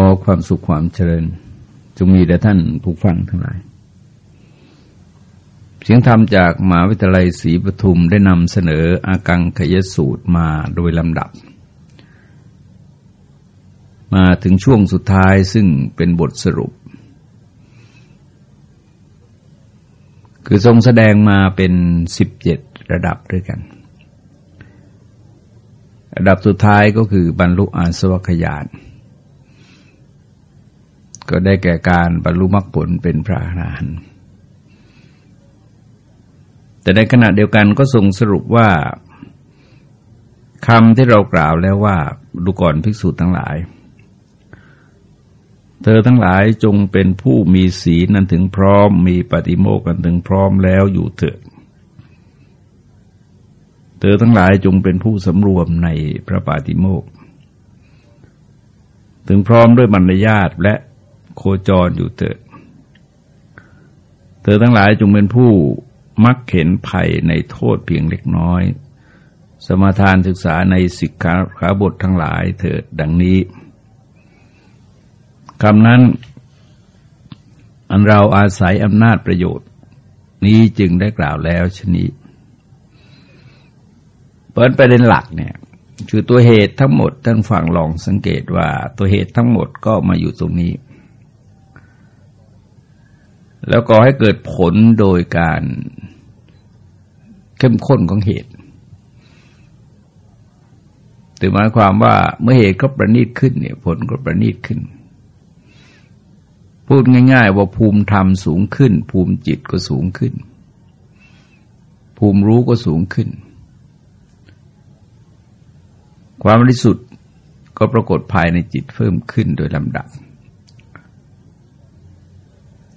อความสุขความเจริญ จงมีแด่ท่านผู้ฟังทั้งหลาย เสียงธรรมจากมหาวิทยาลัยศรีปทุมได้นำเสนออากังขยสูตรมาโดยลำดับ มาถึงช่วงสุดท้ายซึ่งเป็นบทสรุป คือทรงแสดงมาเป็นสิบเจ็ดระดับด้วยกันระดับสุดท้ายก็คือบรรลุอาสวัคยาน ก็ได้แก่การบรรลุมรรคผลเป็นพระอรหันต์แต่ในขณะเดียวกันก็ทรงสรุปว่าคำที่เรากล่าวแล้วว่าดูก่อนภิกษุทั้งหลาย เธอทั้งหลายจงเป็นผู้มีศีลนั้นถึงพร้อม มีปฏิโมกกันถึงพร้อมแล้วอยู่เถิดเธอทั้งหลายจงเป็นผู้สำรวมในพระปาติโมกถึงพร้อมด้วยบรรยาทและ โคจรอยู่เถิดเธอทั้งหลายจงเป็นผู้มักเห็นภัยในโทษเพียงเล็กน้อย สมาทานศึกษาในสิกขาขาบททั้งหลายเถิดดังนี้คำนั้น อันเราอาศัยอำนาจประโยชน์ นี้จึงได้กล่าวแล้วชนี้เปิดประเด็นหลักเนี่ยคือตัวเหตุทั้งหมดท่านฟังลองสังเกตว่าตัวเหตุทั้งหมดก็มาอยู่ตรงนี้ แล้วก็ให้เกิดผลโดยการเข้มข้นของเหตุถือหมายความว่าเมื่อเหตุก็ประณีตขึ้นเนี่ยผลก็ประณีตขึ้น พูดง่าย ๆ ว่าภูมิธรรมสูงขึ้น ภูมิจิตก็สูงขึ้น ภูมิรู้ก็สูงขึ้น ความบริสุทธิ์ก็ปรากฏภายในจิตเพิ่มขึ้นโดยลำดับ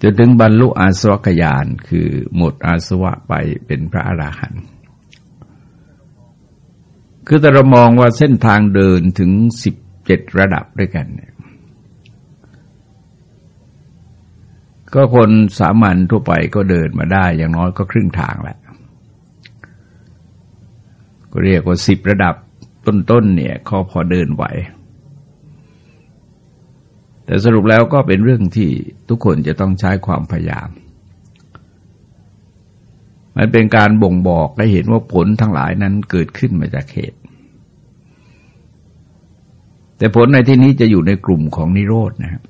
จนถึงบรรลุอาสวัคยานคือหมดอาสวะไปเป็นพระอราหันต์คือแต่เรามองว่าเส้นทางเดินถึงสิบเจ็ดระดับด้วยกันเนี่ยก็คนสามัญทั่วไปก็เดินมาได้อย่างน้อยก็ครึ่งทางแหละก็เรียกว่าสิบระดับต้นๆเนี่ยเขาพอเดินไหว แต่สรุปแล้วก็เป็นเรื่องที่ทุกคนจะต้องใช้ความพยายาม มันเป็นการบ่งบอกให้เห็นว่าผลทั้งหลายนั้นเกิดขึ้นมาจากเหตุแต่ผลในที่นี้จะอยู่ในกลุ่มของนิโรธนะครับ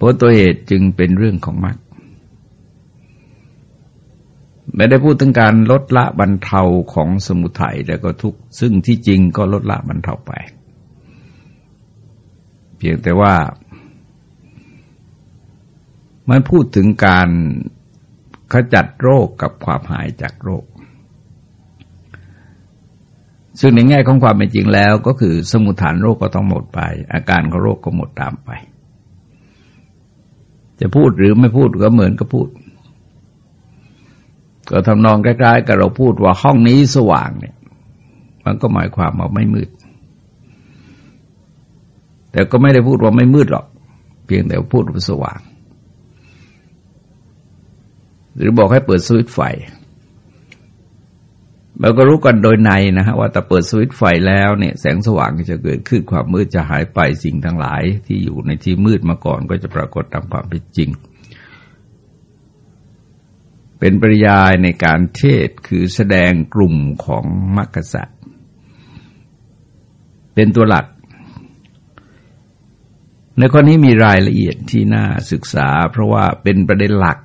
ผลตัวเหตุจึงเป็นเรื่องของมรรคไม่ได้พูดถึงการลดละบรรเทาของสมุทัยแต่ก็ทุกซึ่งที่จริงก็ลดละบรรเทาไป พียงแต่ว่า มันพูดถึงการขจัดโรคกับความหายจากโรค ซึ่งในแง่ของความเป็นจริงแล้วก็คือสมุทฐานโรคก็ต้องหมดไป อาการของโรคก็หมดตามไป จะพูดหรือไม่พูดก็เหมือนกับพูด ก็ทำนองใกล้ๆกับเราพูดว่าห้องนี้สว่างเนี่ย มันก็หมายความว่าไม่มืด แต่ก็ไม่ได้พูดว่าไม่มืดหรอก เพียงแต่พูดว่าสว่าง หรือบอกให้เปิดสวิตไฟเราก็รู้กันโดยในนะฮะว่าแต่เปิดสวิตไฟแล้วเนี่ยแสงสว่างจะเกิดขึ้นความมืดจะหายไปสิ่งทั้งหลาย ที่อยู่ในที่มืดมาก่อนก็จะปรากฏตามความเป็นจริง เป็นปริยายในการเทศคือแสดงกลุ่มของมรรคสัตว์เป็นตัวหลัก ในข้อนี้มีรายละเอียดที่น่าศึกษา เพราะว่าเป็นประเด็นหลัก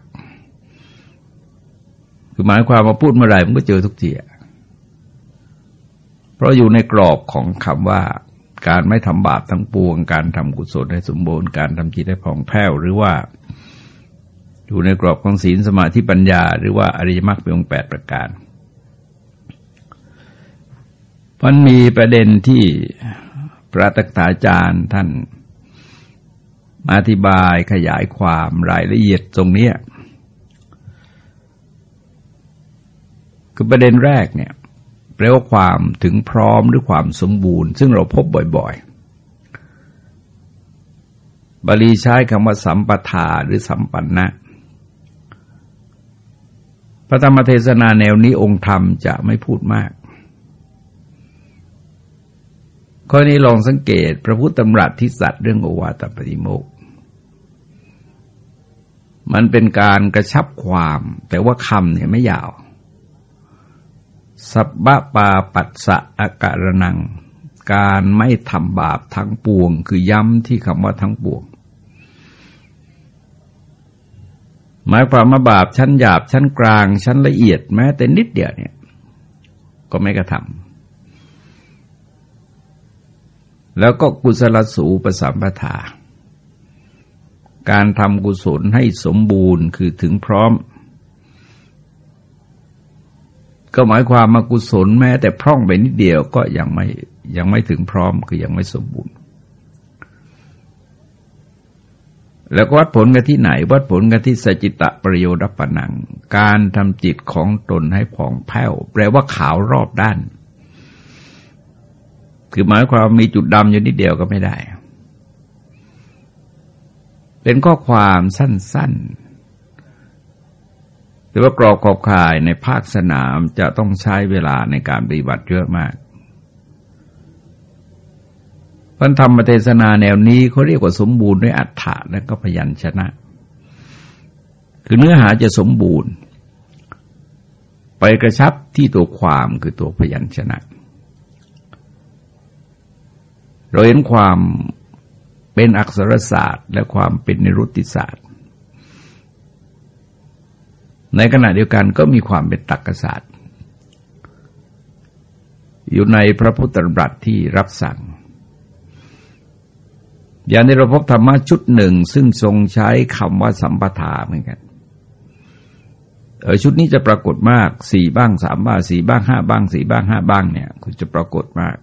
คือหมายความมาพูดเมื่อไหร่มันก็เจอทุกทีเพราะอยู่ในกรอบของคำว่า การไม่ทำบาปทั้งปวง การทำกุศลให้สมบูรณ์การทำจิตให้ผ่องแผ้วหรือว่า อยู่ในกรอบของศีลสมาธิปัญญา หรือว่าอริยมรรคเป็นองค์แปดประการมันมีประเด็นที่พระตักถาจารย์ท่าน อธิบายขยายความรายละเอียดตรงนี้คือประเด็นแรกเนี่ยแปลว่าความถึงพร้อมหรือความสมบูรณ์ ซึ่งเราพบบ่อยๆ บาลีใช้คำว่าสัมปทาหรือสัมปันนะพระธรรมเทศนาแนวนี้องค์ธรรมจะไม่พูดมาก ข้อนี้ลองสังเกตพระพุทธธรรมรัตที่สัตว์เรื่องโอวาตปฏิโมก มันเป็นการกระชับความ แต่ว่าคำเนี่ยไม่ยาว สับบะปาปัสสะอาการนัง การไม่ทำบาปทั้งปวง คือย้ำที่คำว่าทั้งปวง หมายความว่าบาปชั้นหยาบชั้นกลาง ชั้นละเอียดแม้แต่นิดเดียวเนี่ย ก็ไม่กระทำแล้วก็กุศลสูปสัมปทา การทำกุศลให้สมบูรณ์คือถึงพร้อม ก็หมายความมากุศลแม้แต่พร่องไปนิดเดียวก็ยังไม่ยังไม่ถึงพร้อมคือยังไม่สมบูรณ์ แล้วก็วัดผลกันที่ไหน วัดผลกันที่สจิตะประโยชน์ปนัง การทำจิตของตนให้ผ่องแผ้ว แปลว่าขาวรอบด้าน คือหมายความมีจุดดำอยู่นิดเดียวก็ไม่ได้ เป็นข้อความสั้น ๆ แต่ว่ากรอบขอบข่ายในภาคสนามจะต้องใช้เวลาในการปฏิบัติเยอะมากพันธรรมเทศนาแนวนี้เขาเรียกว่าสมบูรณ์ด้วยอัฏฐะและก็พยัญชนะ คือเนื้อหาจะสมบูรณ์ ไปกระชับที่ตัวความคือตัวพยัญชนะ เราเห็นความ เป็นอักษรศาสตร์ และความเป็นนิรุติศาสตร์ ในขณะเดียวกันก็มีความเป็นตรรกศาสตร์ อยู่ในพระพุทธบัตรที่รับสั่ง อย่างในเราพบธรรมะชุดหนึ่ง ซึ่งทรงใช้คำว่าสัมปทาเหมือนกันเออชุดนี้จะปรากฏมากสี่บ้างสามบ้างสี่บ้างห้าบ้างสี่บ้างห้าบ้างเนี่ยคุณจะปรากฏมาก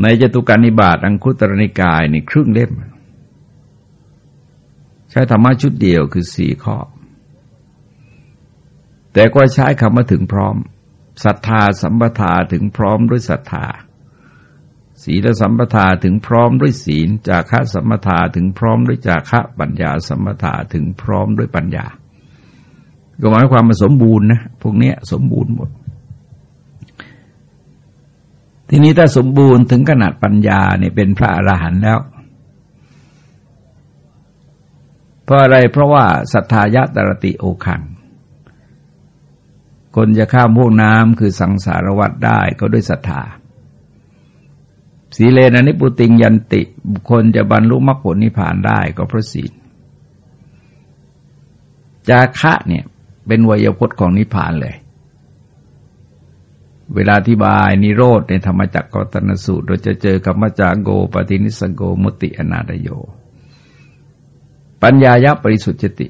ในจตุการนิบาตอังคุตรนิกายในครึ่งเล่ม ใช้ธรรมะชุดเดียวคือสี่ข้อ แต่ก็ใช้คำว่าถึงพร้อมศรัทธาสัมปทาถึงพร้อมด้วยศรัทธาศีลสัมปทาถึงพร้อมด้วยศีล จาคะสัมปทาถึงพร้อมด้วยจาคะปัญญาสัมปทาถึงพร้อมด้วยปัญญา ก็หมายความมาสมบูรณ์นะพวกนี้สมบูรณ์หมด ทีนี้ถ้าสมบูรณ์ถึงขนาดปัญญาเนี่ยเป็นพระอรหันต์แล้ว เพราะอะไรเพราะว่าศรัทธายะตรติโอคัง คนจะข้ามพวกน้ำคือสังสารวัฏได้ก็ด้วยศรัทธาสีเลนนิปุติงยันติ บุคคลจะบรรลุมรรคผลนิพพานได้ก็เพราะศีลจาคะเนี่ย เป็นวยพจน์ของนิพพานเลย เวลาที่บายนิโรธในธรรมจักรกตนสูตร เราจะเจอกับมาจากโกปฏินิสโกมุติอนาตโย ปัญญายะบริสุทธิติ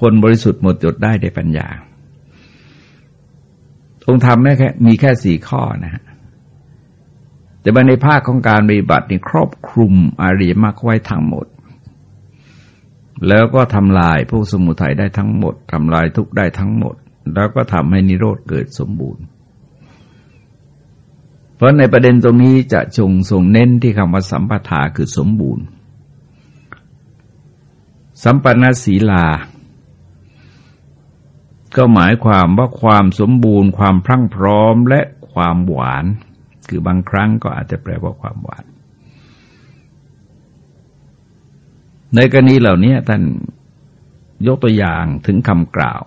คนบริสุทธิ์หมดจดได้ในปัญญา องค์ธรรมแค่มีแค่สี่ข้อนะฮะแต่ในภาคของการปฏิบัตินี่ครอบคลุมอริยมรรคไว้ทั้งหมด แล้วก็ทำลายพวกสมุทัยได้ทั้งหมดทำลายทุกได้ทั้งหมด แล้วก็ทำให้นิโรธเกิดสมบูรณ์ เพราะในประเด็นตรงนี้จะชงส่งเน้นที่คำว่าสัมปทาคือสมบูรณ์ สัมปันศีลา ก็หมายความว่าความสมบูรณ์ ความพรั่งพร้อมและความหวาน คือบางครั้งก็อาจจะแปลว่าความหวาน ในกรณีเหล่านี้ท่านยกตัวอย่างถึงคำกล่าว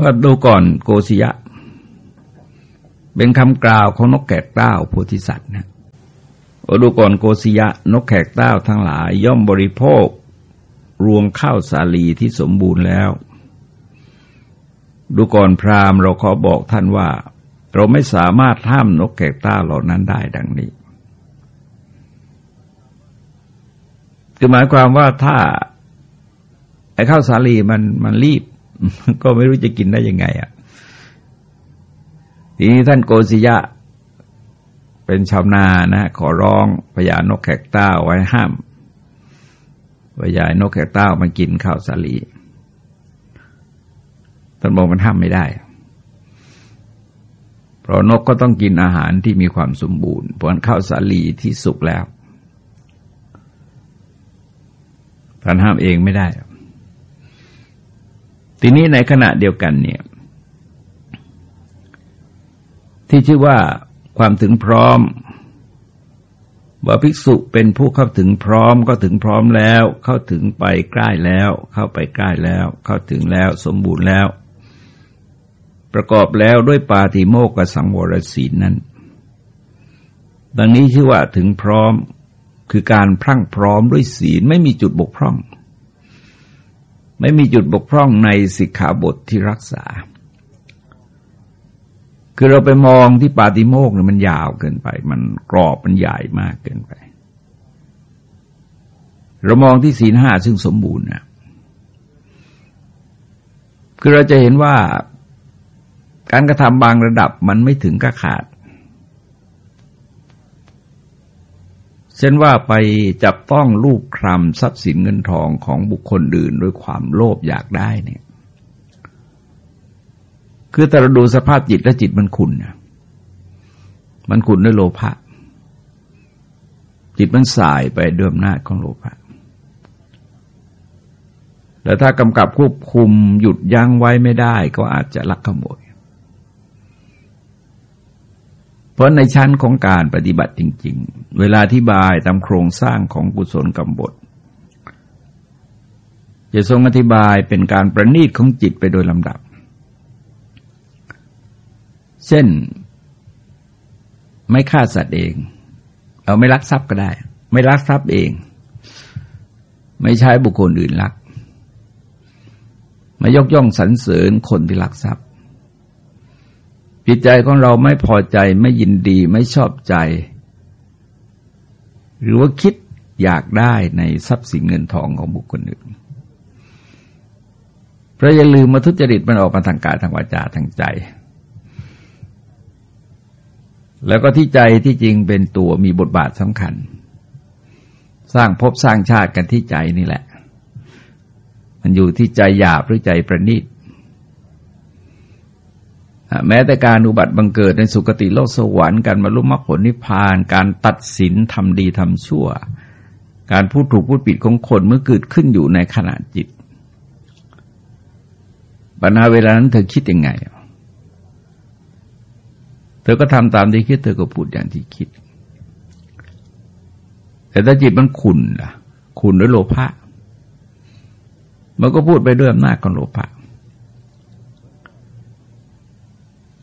ว่าดูก่อนโกศยะ เป็นคำกล่าวของนกแกกเต้าโพธิสัตว์นะว่าดูก่อนโกศยะ นกแขกเต้าทั้งหลาย ย่อมบริโภค รวงข้าวสาลีที่สมบูรณ์แล้ว ดูก่อนพราหมณ์เราขอบอกท่านว่า เราไม่สามารถห้ามนกแขกเต้าเหล่านั้นได้ดังนี้คือหมายความว่าถ้าไอ้ข้าวสาลีมันมันรีบ ก็ไม่รู้จะกินได้ยังไงอะทีนี้ท่านโกศิยะ เป็นชาวนานะขอร้องพญานกแขกเต้าไว้ห้ามพญานกแขกเต้ามันกินข้าวสาลีท่านบอกมันห้ามไม่ได้ เพราะนกก็ต้องกินอาหารที่มีความสมบูรณ์เพราะข้าวสาลีที่สุกแล้วท่านห้ามเองไม่ได้ ทีนี้ในขณะเดียวกันเนี่ย ที่ชื่อว่าความถึงพร้อมว่าภิกษุเป็นผู้เข้าถึงพร้อมก็ถึงพร้อมแล้ว เข้าถึงไปใกล้แล้ว เข้าไปใกล้แล้ว เข้าถึงแล้วสมบูรณ์แล้ว ประกอบแล้วด้วยปาติโมกขสังวรศีนั้น ดังนี้ชื่อว่าถึงพร้อมคือการพรั่งพร้อมด้วยศีลไม่มีจุดบกพร่อง ไม่มีจุดบกพร่องในสิกขาบทที่รักษา คือเราไปมองที่ปาติโมกเนี่ยมันยาวเกินไป มันกรอบมันใหญ่มากเกินไป เรามองที่ศีลห้าซึ่งสมบูรณ์นะคือเราจะเห็นว่าการกระทำบางระดับมันไม่ถึงกับขาด เช่นว่าไปจับต้องลูกครำทรัพย์สินเงินทองของบุคคลอื่นด้วยความโลภอยากได้เนี่ย คือแต่เราดูสภาพจิตและจิตมันขุนนะมันขุนด้วยโลภะจิตมันสายไปด้วยอำนาจของโลภะแล้วถ้ากำกับควบคุมหยุดยั้งไว้ไม่ได้ก็อาจจะลักขโมย เพราะในชั้นของการปฏิบัติจริง ๆ เวลาที่บายตามโครงสร้างของกุศลกรรมบทจะทรงอธิบายเป็นการประณีตของจิตไปโดยลำดับ เช่น ไม่ฆ่าสัตว์เอง เอาไม่ลักทรัพย์ก็ได้ ไม่ลักทรัพย์เอง ไม่ใช้บุคคลอื่นลักไม่ยกย่องสรรเสริญคนที่ลักทรัพย์ จิตใจของเราไม่พอใจไม่ยินดีไม่ชอบใจ หรือว่าคิดอยากได้ในทรัพย์สินเงินทองของบุคคลอื่นเพราะอย่าลืมมาทุจริตมันออกมาทางกายทางวาจาทางใจ แล้วก็ที่ใจที่จริงเป็นตัวมีบทบาทสำคัญ สร้างภพสร้างชาติกันที่ใจนี่แหละ มันอยู่ที่ใจหยาบหรือใจประณีต แม้แต่การอุบัติบังเกิดในสุคติโลกสวรรค์การบรรลุมรรคผลนิพพาน การตัดสินทำดีทำชั่ว การพูดถูกพูดผิดของคนเมื่อเกิดขึ้นอยู่ในขณะจิตปัญหาเวลานั้นเธอคิดยังไง เธอก็ทำตามที่คิด เธอก็พูดอย่างที่คิด แต่ถ้าจิตมันขุนล่ะ ขุนด้วยโลภะมันก็พูดไปด้วยอำนาจของโลภะ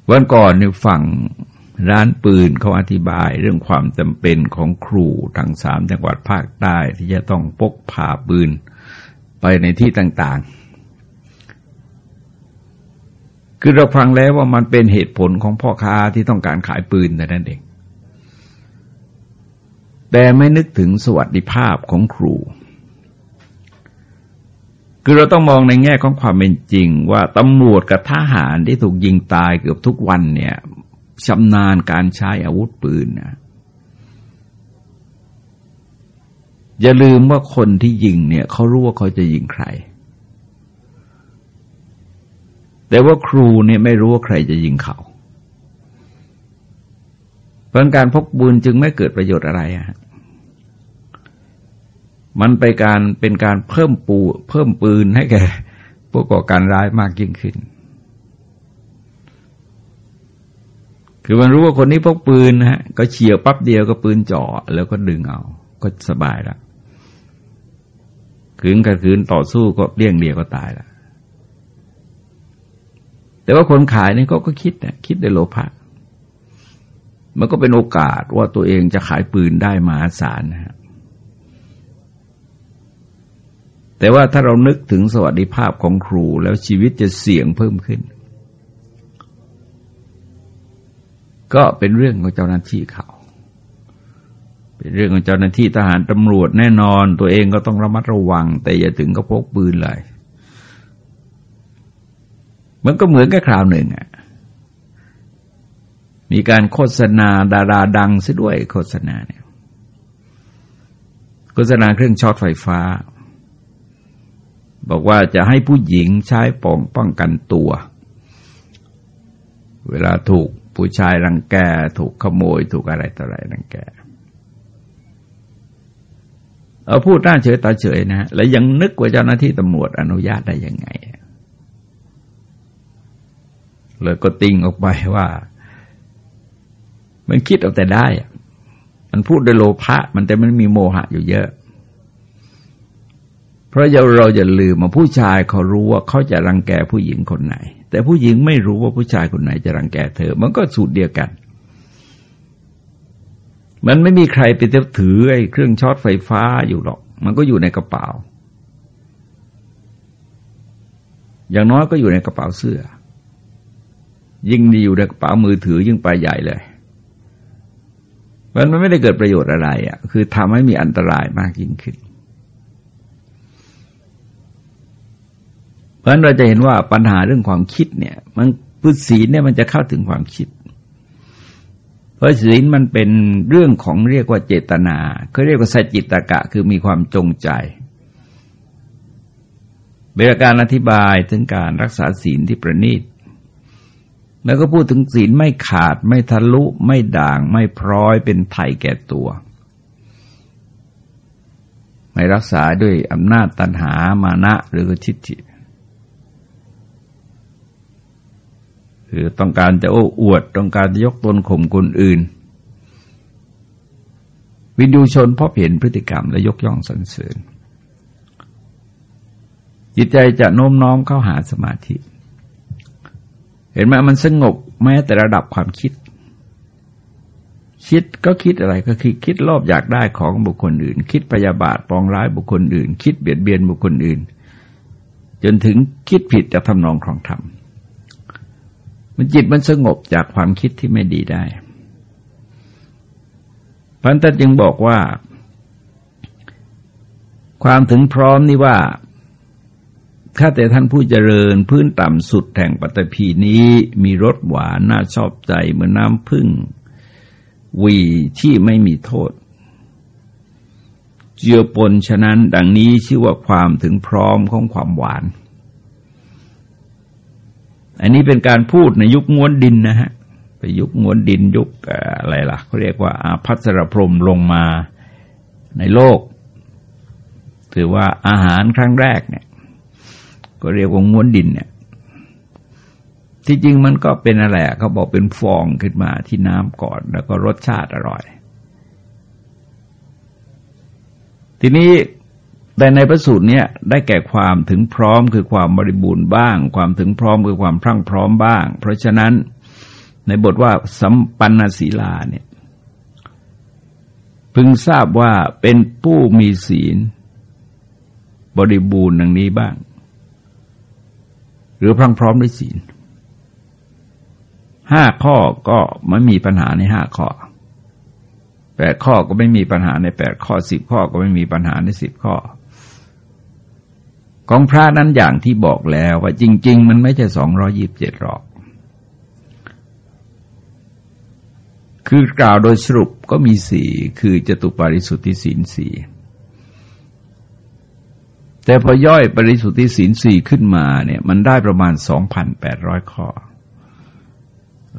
วันก่อนเนี่ยฝั่งร้านปืนเขาอธิบายเรื่องความจำเป็นของครูทั้งสามจังหวัดภาคใต้ที่จะต้องพกพาปืนไปในที่ต่างๆ คือเราฟังแล้วว่ามันเป็นเหตุผลของพ่อค้าที่ต้องการขายปืนแต่นั่นเอง แต่ไม่นึกถึงสวัสดิภาพของครู คือเราต้องมองในแง่ของความเป็นจริง ว่าตำรวจกับทหารที่ถูกยิงตายเกือบทุกวันเนี่ยชำนาญการใช้อาวุธปืนนะอย่าลืมว่าคนที่ยิงเนี่ยเขารู้ว่าเขาจะยิงใคร แต่ว่าครูเนี่ยไม่รู้ว่าใครจะยิงเขาเพราะการพกปืนจึงไม่เกิดประโยชน์อะไรอะ มันไปการเป็นการเพิ่มปูเพิ่มปืนให้แก่ผู้ก่อการร้ายมากยิ่งขึ้น คือมันรู้ว่าคนนี้พกปืนนะฮะก็เฉียวปั๊บเดียวก็ปืนจ่อแล้วก็ดึงเอา ก็สบายล้วขืนกับขืนต่อสู้ก็เลี่ยงเดียวก็ตายล้วแต่ว่าคนขายนี่ก็ก็คิดนะคิดในโลภะมันก็เป็นโอกาสว่าตัวเองจะขายปืนได้มาศาลนะฮะ แต่ว่าถ้าเรานึกถึงสวัสดิภาพของครูแล้วชีวิตจะเสี่ยงเพิ่มขึ้น ก็เป็นเรื่องของเจ้าหน้าที่เขา เป็นเรื่องของเจ้าหน้าที่ทหารตำรวจแน่นอน ตัวเองก็ต้องระมัดระวัง แต่อย่าถึงก็พกปืนเลยมันก็เหมือนกับคราวหนึ่งอะมีการโฆษณาดาราดังซะด้วยโฆษณาเนี่ย โฆษณาเครื่องช็อตไฟฟ้า บอกว่าจะให้ผู้หญิงใช้ป้องป้องกันตัว เวลาถูกผู้ชายรังแกถูกขโมยถูกอะไรต่ออะไรรังแกเอาพูดหน้าเฉยตาเฉยนะ แล้วยังนึกว่าเจ้าหน้าที่ตำรวจอนุญาตได้ยังไง เลยก็ติงออกไปว่า มันคิดเอาแต่ได้ มันพูดด้วยโลภะมันแต่มันมีโมหะอยู่เยอะ ราะเราอย่าลืมมาผู้ชายเขารู้ว่าเขาจะรังแกผู้หญิงคนไหน แต่ผู้หญิงไม่รู้ว่าผู้ชายคนไหนจะรังแกเธอ มันก็สูตรเดียวกัน มันไม่มีใครไปถือไอ้เครื่องช็อตไฟฟ้าอยู่หรอก มันก็อยู่ในกระเป๋า อย่างน้อยก็อยู่ในกระเป๋าเสื้อ ยิ่งดีอยู่ในกระเป๋ามือถือยิ่งไปใหญ่เลยมันไม่ได้เกิดประโยชน์อะไรอะ คือทำให้มีอันตรายมากยิ่งขึ้น เพ ราะฉะนั้นเราจะเห็นว่าปัญหาเรื่องความคิดเนี่ย มันพุทธศีลเนี่ยมันจะเข้าถึงความคิด เพราะศีลมันเป็นเรื่องของเรียกว่าเจตนาเขาเรียกว่าสัจจิตกะ คือมีความจงใจเบรการอธิบายถึงการรักษาศีลที่ประณีต แล้วก็พูดถึงศีลไม่ขาดไม่ทะลุไม่ด่าง ไม่พร้อยเป็นไถ่แก่ตัว ไม่รักษาด้วยอำนาจตันหามานะหรือทิฏฐิ คือต้องการจะโอ้อวด ต้องการจะยกตนข่มคนอื่น วินดูชนพบเห็นพฤติกรรมและยกย่องสรรเสริญ จิตใจจะโน้มน้อมเข้าหาสมาธิ เห็นไหมมันสงบแม้แต่ระดับความคิด คิดก็คิดอะไรก็คือคิดโลภอยากได้ของบุคคลอื่น คิดพยาบาทปองร้ายบุคคลอื่น คิดเบียดเบียนบุคคลอื่น จนถึงคิดผิดจากทำนองของธรรม มันจิตมันสงบจากความคิดที่ไม่ดีได้พันธะจึงบอกว่า ความถึงพร้อมนี่ว่าข้าแต่ท่านผู้เจริญพื้นต่ำสุดแห่งปัตตภีนี้มีรสหวานน่าชอบใจเหมือนน้ำพึ่งวีที่ไม่มีโทษ เจือปนฉะนั้นดังนี้ชื่อว่าความถึงพร้อมของความหวาน อันนี้เป็นการพูดในยุคง้วนดินนะฮะไปยุคง้วนดินยุคอะไรล่ะเขาเรียกว่าอาพัสรพรมลงมาในโลก ถือว่าอาหารครั้งแรกเนี่ย ก็เรียกว่าง้วนดินเนี่ย ที่จริงมันก็เป็นอะไรเขาบอกเป็นฟองขึ้นมาที่น้ำก่อน แล้วก็รสชาติอร่อย ทีนี้ แต่ในพระสูตรเนี้ยได้แก่ความถึงพร้อมคือความบริบูรณ์บ้าง ความถึงพร้อมคือความพรั่งพร้อมบ้าง เพราะฉะนั้นในบทว่าสัมปันนศีลาเนี่ยพึงทราบว่าเป็นผู้มีศีล บริบูรณ์ดังนี้บ้าง หรือพรั่งพร้อมด้วยศีลห้าข้อก็ไม่มีปัญหาในห้าข้อแปดข้อก็ไม่มีปัญหาในแปดข้อสิบข้อก็ไม่มีปัญหาในสิบข้อ ของพระนั้นอย่างที่บอกแล้วว่าจริง ๆ มันไม่ใช่สองรอยิบเจ็ดหรอก คือกล่าวโดยสรุปก็มีสี่คือจตุปาริสุทธิศีลสี่แต่พอย่อยปริสุทธิศีลสี่ขึ้นมาเนี่ยมันได้ประมาณสองพันแปดร้อยข้อ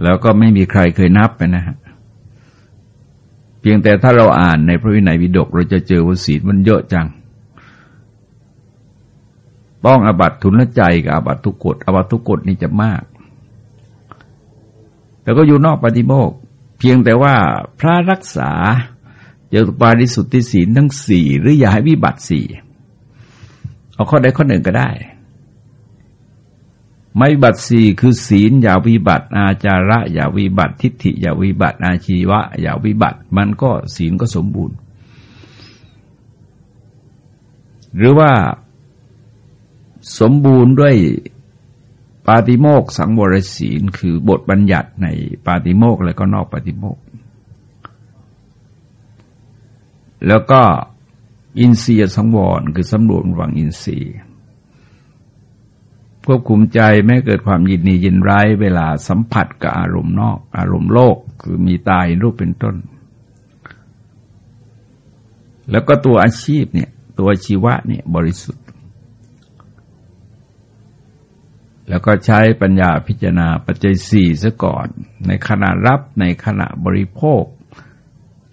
แล้วก็ไม่มีใครเคยนับไปนะฮะเพียงแต่ถ้าเราอ่านในพระวินัยวิดกเราจะเจอว่าศีลมันเยอะจัง ต้องอบัตทุนละใจกับอบัตทุกกฎอบัตทุกกฎนี่จะมาก แต่ก็อยู่นอกปฏิโมกเพียงแต่ว่าพระรักษาเจอปาริสุทธิศีลทั้งสี่หรืออย่าให้วิบัติสี่เอาข้อใดข้อหนึ่งก็ได้ ไม่วิบัติสี่คือศีลอย่าวิบัติ อาจาระ อย่าวิบัติ ทิฏฐิอย่าวิบัติ อาชีวะ อย่าวิบัติ มันก็ศีลก็สมบูรณ์ หรือว่า สมบูรณ์ด้วยปาติโมกสังวรศีลคือบทบัญญัติในปาติโมกและก็นอกปาติโมก แล้วก็อินทรียสังวรคือสำรวจระวังอินทรีย์ควบคุมใจไม่เกิดความยินดียินร้ายเวลาสัมผัสกับอารมณ์นอก อารมณ์โลกคือมีตายรูปเป็นต้น แล้วก็ตัวอาชีพเนี่ย ตัวชีวะเนี่ยบริสุทธิ แล้วก็ใช้ปัญญาพิจารณาปัจจัยสี่ซะก่อน ในขณะรับในขณะบริโภค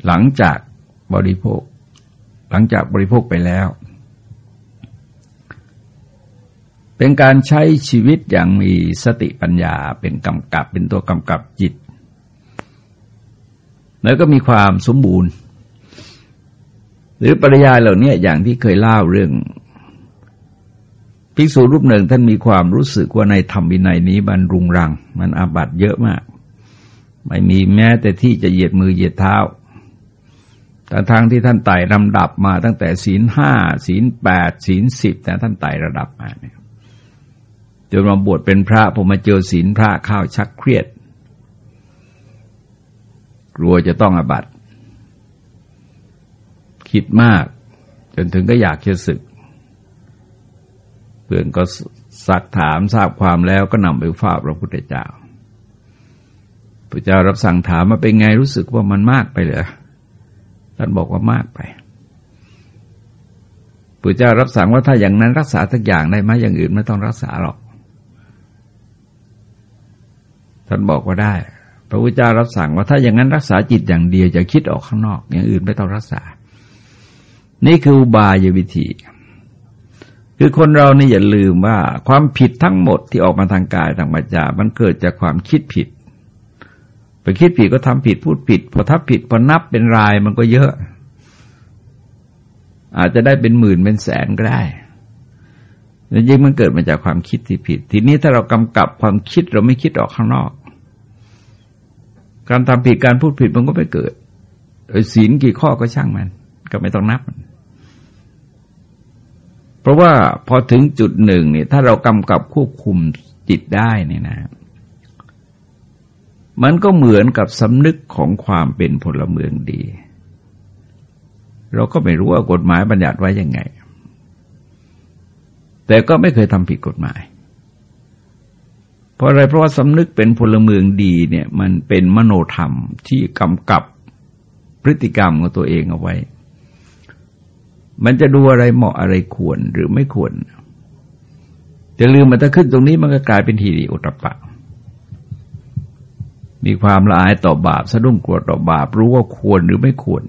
หลังจากบริโภค หลังจากบริโภคไปแล้ว เป็นการใช้ชีวิตอย่างมีสติปัญญาเป็นกำกับเป็นตัวกำกับจิต แล้วก็มีความสมบูรณ์ หรือปริยายเหล่านี้อย่างที่เคยเล่าเรื่อง ภิกษุรูปหนึ่งท่านมีความรู้สึกว่าในธรรมวินัยนี้มันรุงรัง มันอาบัตเยอะมาก ไม่มีแม้แต่ที่จะเหยียดมือเหยียดเท้าแต่ทางที่ท่านไต่ลำดับมาตั้งแต่ศีลห้าศีลแปดศีลสิบแต่ท่านไต่ระดับมาเนี่ยจนมาบวชเป็นพระผมมาเจอศีลพระข้าวชักเครียด กลัวจะต้องอาบัตคิดมาก จนถึงก็อยากจะศึก พื่อนก็สักถามทราบความแล้วก็นำไปฝ้าพระพุทธเจ้าพระเจ้ารับสั่งถามมาเป็นไงรู้สึกว่ามันมากไปเหรอท่านบอกว่ามากไปพระเจ้ารับสั่งว่าถ้าอย่างนั้นรักษาทุกอย่างได้ไหมอย่างอื่นไม่ต้องรักษาหรอก ท่านบอกว่าได้ พระพุทธเจ้ารับสั่งว่าถ้าอย่างนั้นรักษาจิตอย่างเดียวจะคิดออกข้างนอก อย่างอื่นไม่ต้องรักษา นี่คืออุบายวิธี คือคนเรานี่อย่าลืมว่าความผิดทั้งหมดที่ออกมาทางกายทางวาจา มันเกิดจากความคิดผิด ไปคิดผิดก็ทำผิดพูดผิด พอทับผิดพอนับเป็นรายมันก็เยอะ อาจจะได้เป็นหมื่นเป็นแสนก็ได้แต่จริงมันเกิดมาจากความคิดที่ผิด ทีนี้ถ้าเรากำกับความคิดเราไม่คิดออกข้างนอก การทำผิดการพูดผิดมันก็ไม่เกิดศีลกี่ข้อก็ช่างมัน ก็ไม่ต้องนับมัน เพราะว่าพอถึงจุดหนึ่งเนี่ยถ้าเรากำกับควบคุมจิตได้เนี่ยนะ มันก็เหมือนกับสำนึกของความเป็นพลเมืองดี เราก็ไม่รู้ว่ากฎหมายบัญญัติไว้ยังไง แต่ก็ไม่เคยทำผิดกฎหมาย เพราะอะไรเพราะว่าสำนึกเป็นพลเมืองดีเนี่ย มันเป็นมโนธรรมที่กำกับพฤติกรรมของตัวเองเอาไว้ มันจะดูอะไรเหมาะอะไรควรหรือไม่ควรจะลืมมันถ้าขึ้นตรงนี้มันก็กลายเป็นทีดีอุตปะ มีความละอายต่อบาปสะดุ้งกลัวต่อบาป รู้ว่าควรหรือไม่ควร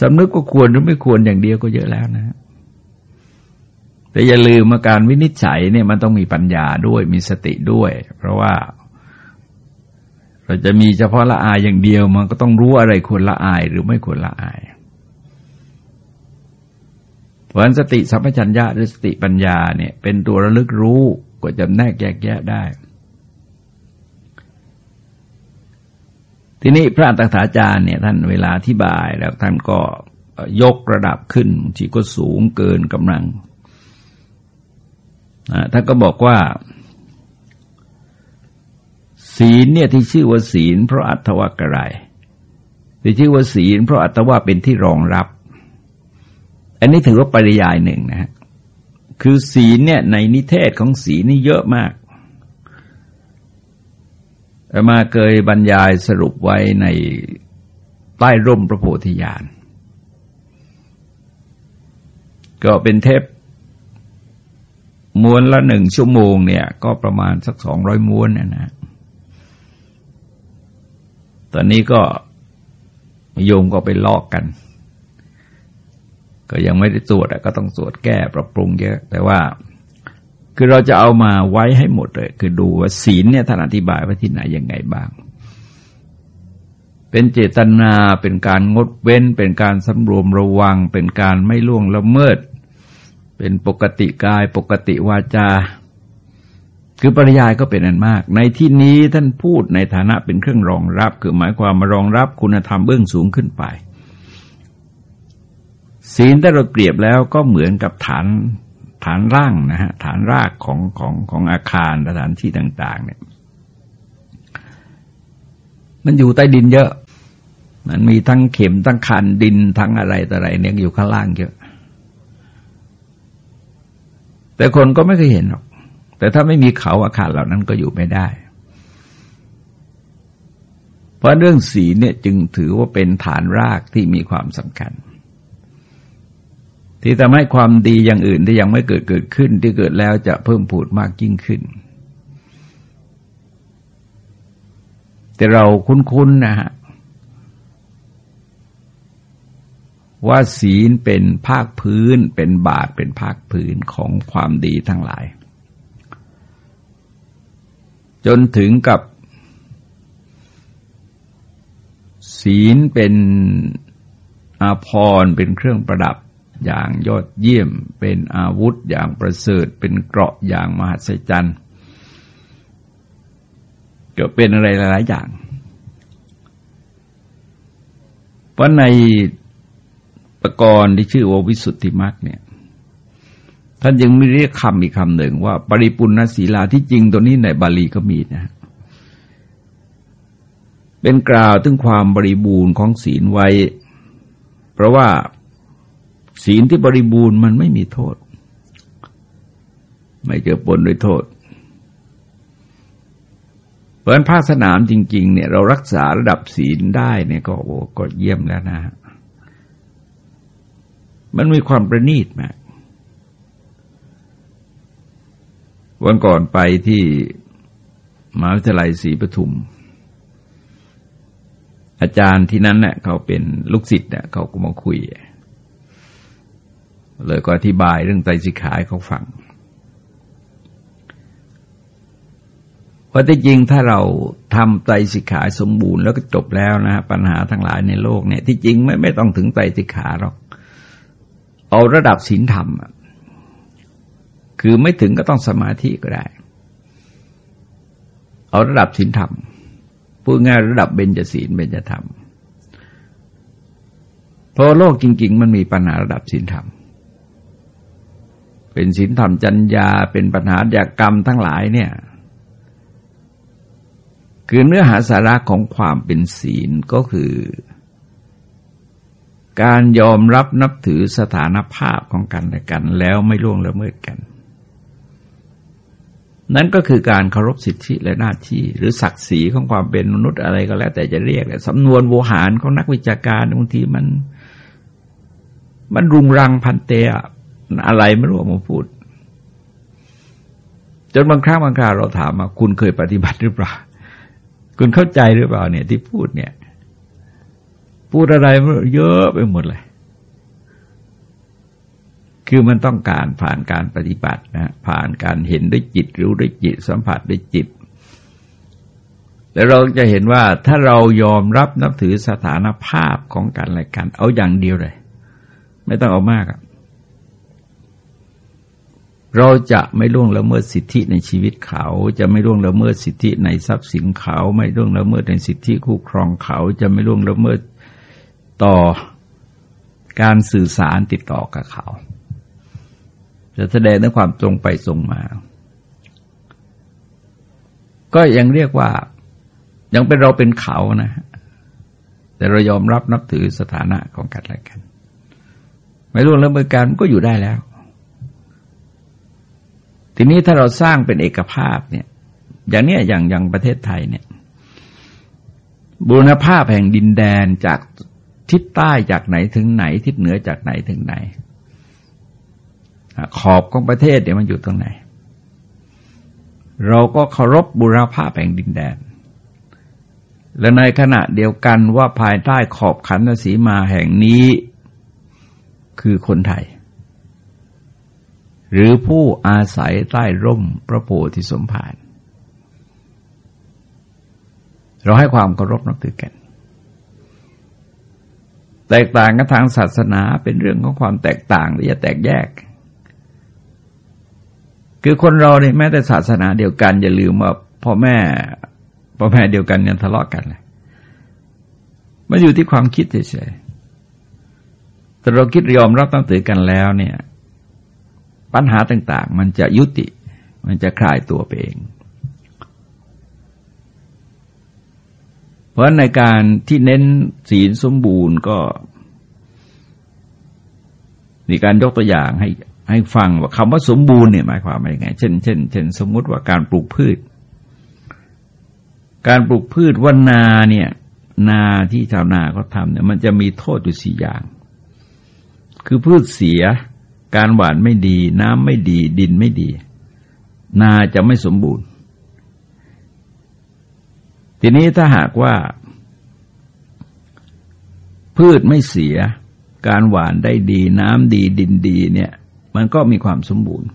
สำนึกก็ควรหรือไม่ควรอย่างเดียวก็เยอะแล้วนะ แต่อย่าลืมมาการวินิจฉัยเนี่ยมันต้องมีปัญญาด้วยมีสติด้วย เพราะว่าเราจะมีเฉพาะละอายอย่างเดียวมันก็ต้องรู้อะไรควรละอายหรือไม่ควรละอาย เพราะฉะนั้นสติสัมปชัญญะหรือสติปัญญาเนี่ยเป็นตัวระลึกรู้ก็จะแนกแยกแยะได้ ทีนี้พระตักถาจารย์เนี่ยท่านเวลาอธิบายแล้วท่านก็ยกระดับขึ้นที่ก็สูงเกินกำลังท่านก็บอกว่า ศีลเนี่ยที่ชื่อว่าศีลเพราะอัตวกระไรที่ชื่อว่าศีลเพราะอัตว่าเป็นที่รองรับ อันนี้ถือว่าปริยายหนึ่งนะฮะคือศีลเนี่ยในนิเทศของศีลนี่เยอะมากมาเคยบรรยายสรุปไว้ในใต้ร่มพระโพธิญาณก็เป็นเทปม้วนละหนึ่งชั่วโมงเนี่ย ก็ประมาณสักสองร้อยม้วนนะนะตอนนี้ก็โยมก็ไปลอกกัน ก็ยังไม่ได้ตรวจก็ต้องตรวจแก้ปรับปรุงเยอะ แต่ว่า คือเราจะเอามาไว้ให้หมดเลย คือดูว่าศีลเนี่ยท่านอธิบายว่าที่ไหนยังไงบ้าง เป็นเจตนาเป็นการงดเว้น เป็นการสำรวมระวัง เป็นการไม่ล่วงละเมิด เป็นปกติกายปกติวาจา คือปริยายก็เป็นอันมาก ในที่นี้ท่านพูดในฐานะเป็นเครื่องรองรับ คือหมายความมารองรับคุณธรรมเบื้องสูงขึ้นไป ศีลถ้าเราเปรียบแล้วก็เหมือนกับฐานฐานร่างนะฮะฐานรากของของของอาคารสถานที่ต่าง ๆ เนี่ย มันอยู่ใต้ดินเยอะ มันมีทั้งเข็มทั้งคันดินทั้งอะไรต่ออะไร เนี่ยอยู่ข้างล่างเยอะ แต่คนก็ไม่เคยเห็นหรอก แต่ถ้าไม่มีเขาอาคารเหล่านั้นก็อยู่ไม่ได้ เพราะเรื่องสีเนี่ยจึงถือว่าเป็นฐานรากที่มีความสำคัญ ที่ทำให้ความดีอย่างอื่นที่ยังไม่เกิดเกิดขึ้น ที่เกิดแล้วจะเพิ่มผูดมากยิ่งขึ้น แต่เราคุ้นๆนะฮะว่าศีลเป็นภาคพื้น เป็นบาทเป็นภาคพื้นของความดีทั้งหลาย จนถึงกับ ศีลเป็นอาภรณ์เป็นเครื่องประดับ อย่างยอดเยี่ยม เป็นอาวุธอย่างประเสริฐ เป็นเกราะอย่างมหัศจรรย์ก็เป็นอะไรหลาย ๆ อย่าง เพราะในประกรณ์ที่ชื่อว่าวิสุทธิมรรคเนี่ยท่านยังไม่เรียกคำอีกคำหนึ่งว่า ปริปุณณศีลาที่จริงตัวนี้ในบาลีก็มีนะ เป็นกล่าวถึงความบริบูรณ์ของศีลไว้ เพราะว่า ศีลที่บริบูรณ์มันไม่มีโทษ ไม่เจอปนด้วยโทษเพราะฉะนั้นภาคสนามจริง ๆ เนี่ยเรารักษาระดับศีลได้เนี่ยก็โอ้ก็เยี่ยมแล้วนะ มันมีความประณีตมาก วันก่อนไปที่มหาวิทยาลัยศรีปทุม อาจารย์ที่นั้นเน่ยเขาเป็นลูกศิษย์เน่ยเขาก็มาคุย เลยก็อธิบายเรื่องไตรสิกขาให้เขาฟังว่าที่จริงถ้าเราทำไตรสิกขาสมบูรณ์แล้วก็จบแล้วนะปัญหาทั้งหลายในโลกเนี่ยที่จริงไม่ไม่ต้องถึงไตรสิกขาหรอกเอาระดับศีลธรรมคือไม่ถึงก็ต้องสมาธิก็ได้ เอาระดับศีลธรรมพูดง่ายระดับเบญจศีลเบญจธรรมเพราะโลกจริง ๆ มันมีปัญหาระดับศีลธรรม เป็นศีลธรรมจัญญา เป็นปัญหาจากกรรมทั้งหลายเนี่ย คือเนื้อหาสาระของความเป็นศีลก็คือ การยอมรับนับถือสถานภาพของกันและกัน แล้วไม่ล่วงละเมิดกัน นั่นก็คือการเคารพสิทธิและหน้าที่ หรือศักดิ์ศรีของความเป็นมนุษย์อะไรก็แล้ว แต่จะเรียกสำนวนโวหารของนักวิชาการบางทีมัน มันรุงรังพันเตะ อะไรไม่รู้มาพูด จนบางครั้งบางคราวเราถามว่าคุณเคยปฏิบัติหรือเปล่า คุณเข้าใจหรือเปล่าเนี่ย ที่พูดเนี่ย พูดอะไรเยอะไปหมดเลย คือมันต้องการผ่านการปฏิบัตินะผ่านการเห็นด้วยจิต รู้ด้วยจิต สัมผัสด้วยจิตแล้วเราจะเห็นว่าถ้าเรายอมรับนับถือสถานภาพของกันและกัน เอาอย่างเดียวเลย ไม่ต้องเอามาก เราจะไม่ล่วงละเมิดสิทธิในชีวิตเขา จะไม่ล่วงละเมิดสิทธิในทรัพย์สินเขา ไม่ล่วงละเมิดในสิทธิคู่ครองเขา จะไม่ล่วงละเมิดต่อการสื่อสารติดต่อกับเขา จะแสดงในความตรงไปตรงมา ก็ยังเรียกว่า ยังเป็นเราเป็นเขานะแต่เรายอมรับนับถือสถานะของกันและกัน ไม่ร่วมละเมิดกันก็อยู่ได้แล้ว ทีนี้ถ้าเราสร้างเป็นเอกภาพเนี่ย อย่างเนี้ยอย่างอย่างประเทศไทยเนี่ยบุรณภาพแห่งดินแดนจากทิศใต้จากไหนถึงไหน ทิศเหนือจากไหนถึงไหน ขอบของประเทศเนี่ยมันอยู่ตรงไหน เราก็เคารพบุรพาพแห่งดินแดน และในขณะเดียวกันว่าภายใต้ขอบขันธสีมาแห่งนี้คือคนไทย หรือผู้อาศัยใต้ร่มพระโพธิสมภารเราให้ความเคารพนับถือกัน แตกต่างกันทางศาสนาเป็นเรื่องของความแตกต่างหรือจะแตกแยก คือคนเราเนี่ยแม้แต่ศาสนาเดียวกัน อย่าลืมว่าพ่อแม่พ่อแม่เดียวกันยังทะเลาะกันเลยมันอยู่ที่ความคิดเฉยๆแต่เราคิดยอมรับตั้งถือกันแล้วเนี่ย ปัญหาต่าง ๆ มันจะยุติ มันจะคลายตัวไปเอง เพราะในการที่เน้นศีลสมบูรณ์ก็ มีการยกตัวอย่างให้ให้ฟังว่าคำว่าสมบูรณ์เนี่ยหมายความว่าอยังไง เช่นเช่นเช่นสมมติว่าการปลูกพืช การปลูกพืชว่านาเนี่ย นาที่ชาวนาเขาทำเนี่ย มันจะมีโทษอยู่สี่อย่าง คือพืชเสีย การหวานไม่ดี น้ำไม่ดี ดินไม่ดี นาจะไม่สมบูรณ์ ทีนี้ถ้าหากว่า พืชไม่เสีย การหวานได้ดี น้ำดีดินดีเนี่ย มันก็มีความสมบูรณ์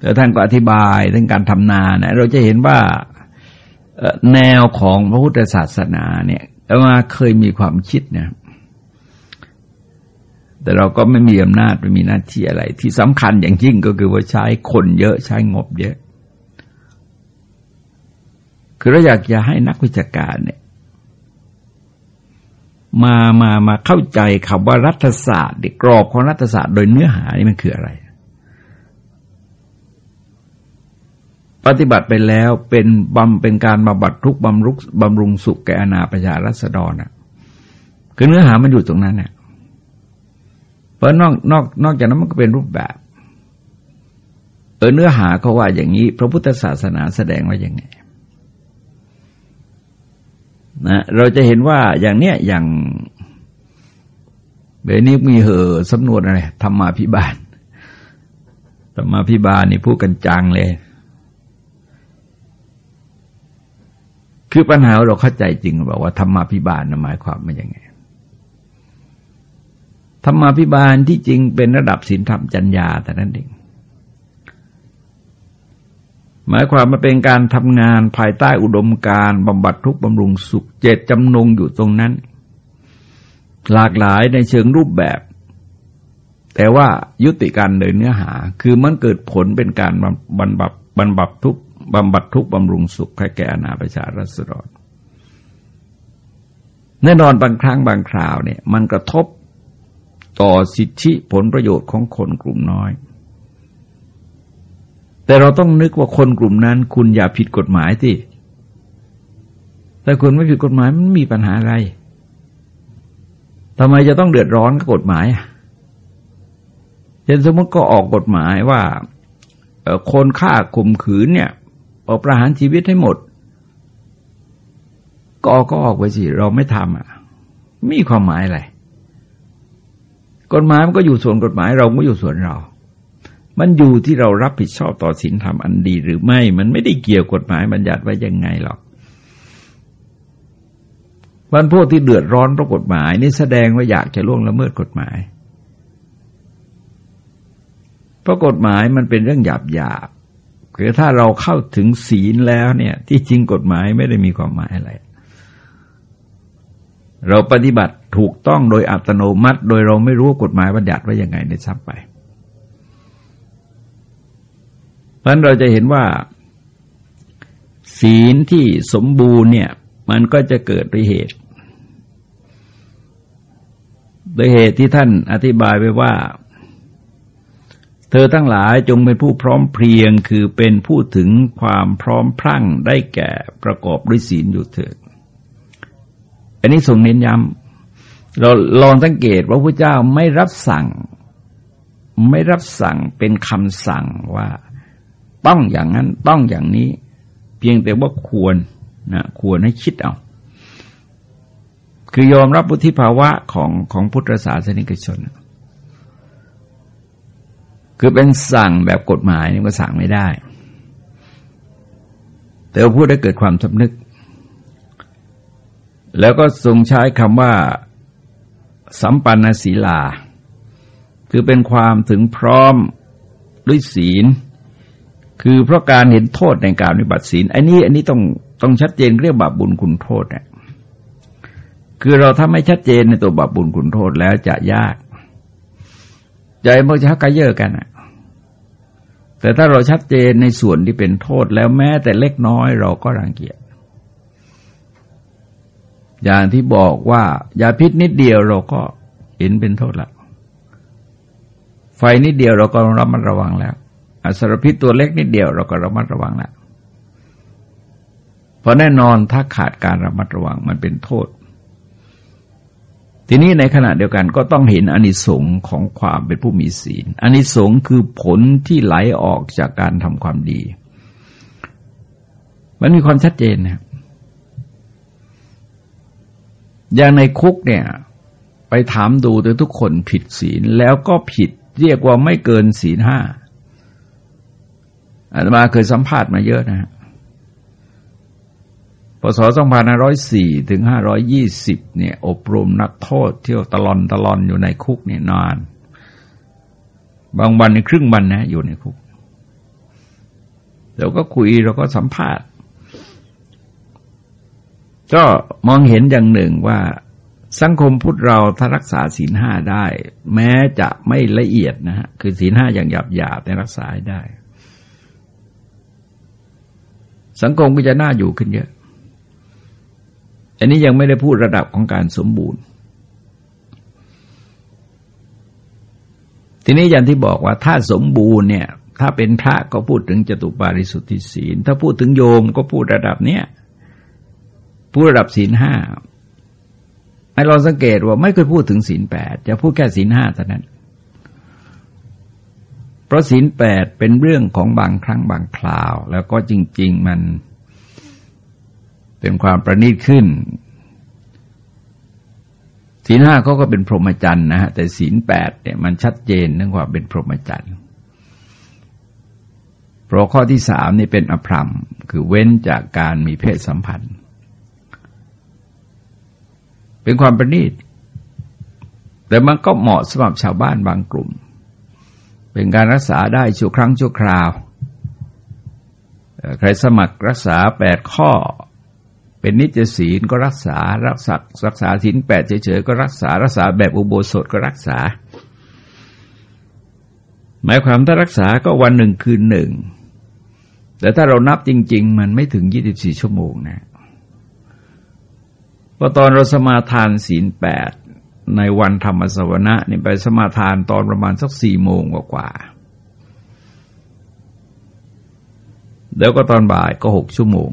แต่ท่านก็อธิบายเรื่องการทำนานะเราจะเห็นว่าแนวของพระพุทธศาสนาเนี่ยมาเคยมีความคิดนะ แต่เราก็ไม่มีอำนาจไม่มีหน้าที่อะไร ที่สำคัญอย่างยิ่งก็คือว่าใช้คนเยอะใช้งบเยอะ คือเราอยากจะให้นักวิชาการเนี่ย มามามาเข้าใจคำว่ารัฐศาสตร์กรอบของรัฐศาสตร์โดยเนื้อหานี่มันคืออะไร ปฏิบัติไปแล้วเป็นบำเป็นการบำบัดทุกบำรุกบำรุงสุขแก่อนาประชารัษฎรนะคือเนื้อหามันอยู่ตรงนั้นเนี่ย เพราะนอกนอกนอกจากนั้นมันก็เป็นรูปแบบเออเนื้อหาเขาว่าอย่างนี้ พระพุทธศาสนาแสดงว่าอย่างไงนะเราจะเห็นว่าอย่างเนี้ยอย่างเบนี้มีเหอสำนวนอะไรธรรมาพิบาลธรรมาพิบาลนี่พูดกันจังเลย คือปัญหาเราเข้าใจจริงบอกว่าธรรมาพิบาลหมายความว่าอย่างไง ธรรมาพิบาลที่จริงเป็นระดับศีลธรรมจัญญาแต่นั้นเอง หมายความมาเป็นการทำงานภายใต้อุดมการบำบัดทุกบำรุงสุขเจตจำนงอยู่ตรงนั้น หลากหลายในเชิงรูปแบบ แต่ว่ายุติการโดยเนื้อหา คือมันเกิดผลเป็นการบำบัดบำบัดทุกบำบัดทุกบำรุงสุขให้แก่อนาประชารัษฎรแน่นอนบางครั้งบางคราวเนี่ย มันกระทบ ต่อสิทธิผลประโยชน์ของคนกลุ่มน้อย แต่เราต้องนึกว่าคนกลุ่มนั้น คุณอย่าผิดกฎหมายสิแต่คุณไม่ผิดกฎหมายมันมีปัญหาอะไรทำไมจะต้องเดือดร้อนกับกฎหมายเช่นสมมติก็ออกกฎหมายว่าคนฆ่าข่มขืนเนี่ยออกประหารชีวิตให้หมด ก็ออกก็ออกไปสิ เราไม่ทำอะ มีความหมายอะไร กฎหมายมันก็อยู่ส่วนกฎหมายเราก็อยู่ส่วนเรา มันอยู่ที่เรารับผิดชอบต่อศีลธรรมอันดีหรือไม่ มันไม่ได้เกี่ยวกฎหมายบัญญัติไว้ยังไงหรอกวันพวกที่เดือดร้อนเพราะกฎหมาย นี่แสดงว่าอยากจะล่วงละเมิดกฎหมาย เพราะกฎหมายมันเป็นเรื่องหยาบหยาบคือถ้าเราเข้าถึงศีลแล้วเนี่ย ที่จริงกฎหมายไม่ได้มีความหมายอะไร เราปฏิบัติ ถูกต้องโดยอัตโนมัติ โดยเราไม่รู้กฎหมายบัญญัติไว้ยังไงในซ้ำไปเพราะนั้นเราจะเห็นว่า ศีลที่สมบูรณ์เนี่ย มันก็จะเกิดด้วยเหตุโดยเหตุที่ท่านอธิบายไปว่า เธอทั้งหลายจงเป็นผู้พร้อมเพรียงคือเป็นผู้ถึงความพร้อมพรั่งได้แก่ประกอบด้วยศีลอยู่เถิดอันนี้ทรงเน้นย้ำ เราลองสังเกตว่าพระเจ้าไม่รับสั่ง ไม่รับสั่งเป็นคำสั่งว่าต้องอย่างนั้นต้องอย่างนี้ เพียงแต่ว่าควรนะควรให้คิดเอา คือยอมรับวุฒิภาวะของของพุทธศาสนิกชน คือเป็นสั่งแบบกฎหมายนี่ก็สั่งไม่ได้ แต่พูดได้เกิดความสำนึก แล้วก็ทรงใช้คำว่า สัมปันนศีลา คือเป็นความถึงพร้อมด้วยศีล คือเพราะการเห็นโทษในการปฏิบัติศีล อันนี้อันนี้ต้องต้องชัดเจนเรียกบาปบุญคุณโทษเนี่ยคือเราถ้าไม่ชัดเจนในตัวบาปบุญคุณโทษแล้วจะยากใจมันจะกระเยอะกันอะแต่ถ้าเราชัดเจนในส่วนที่เป็นโทษแล้วแม้แต่เล็กน้อยเราก็รังเกียจ อย่างที่บอกว่ายาพิษนิดเดียวเราก็เห็นเป็นโทษละไฟนิดเดียวเราก็ระมัดระวังแล้วอสรพิษตัวเล็กนิดเดียวเราก็ระมัดระวังแล้วเพราะแน่นอนถ้าขาดการระมัดระวังมันเป็นโทษ ทีนี้ในขณะเดียวกันก็ต้องเห็นอนิสงค์ของความเป็นผู้มีศีลอนิสงค์คือผลที่ไหลออกจากการทำความดี มันมีความชัดเจนนะ อย่างในคุกเนี่ย ไปถามดูแต่ทุกคนผิดศีลแล้วก็ผิดเรียกว่าไม่เกินศีลห้าอาตมาเคยสัมภาษณ์มาเยอะนะฮะพศ2504 ถึง 520 เนี่ย อบรมนักโทษเที่ยวตลอนตลอนอยู่ในคุกเนี่ยนาน บางวันในครึ่งวันนะ อยู่ในคุกเราก็คุยเราก็สัมภาษณ์ ก็มองเห็นอย่างหนึ่งว่าสังคมพุทธเราถ้ารักษาศีลห้าได้ แม้จะไม่ละเอียดนะฮะคือศีลห้าอย่างหยาบหยาบแต่รักษาได้ สังคมก็จะน่าอยู่ขึ้นเยอะ อันนี้ยังไม่ได้พูดระดับของการสมบูรณ์ ทีนี้อย่างที่บอกว่าถ้าสมบูรณ์เนี่ย ถ้าเป็นพระก็พูดถึงจตุปาริสุทธิศีล ถ้าพูดถึงโยมก็พูดระดับเนี้ย พูดระดับศีลห้าให้เราสังเกตว่าไม่เคยพูดถึงศีลแปดจะพูดแค่ศีลห้าเท่านั้น เพราะศีลแปดเป็นเรื่องของบางครั้งบางคราว แล้วก็จริง ๆ มันเป็นความประณีตขึ้นศีลห้าเขาก็เป็นพรหมจรรย์นะฮะแต่ศีลแปดเนี่ยมันชัดเจนเรื่องความเป็นพรหมจรรย์เพราะข้อที่สามนี่เป็นอภรรม คือเว้นจากการมีเพศสัมพันธ์ เป็นความประณีต แต่มันก็เหมาะสำหรับชาวบ้านบางกลุ่ม เป็นการรักษาได้ชั่วครั้งชั่วคราว ใครสมัครรักษาแปดข้อ เป็นนิจศีลก็รักษา รักษารักษาศีลแปดเฉยๆก็รักษา รักษาแบบอุโบสถก็รักษา หมายความถ้ารักษาก็วันหนึ่งคืนหนึ่งแต่ถ้าเรานับจริง ๆ มันไม่ถึงยี่สิบสี่ชั่วโมงนะ พอตอนเราสมาทานศีลแปดในวันธรรมสวนะนี่ไปสมาทานตอนประมาณสักสี่โมงกว่าแล้วก็ตอนบ่ายก็หกชั่วโมง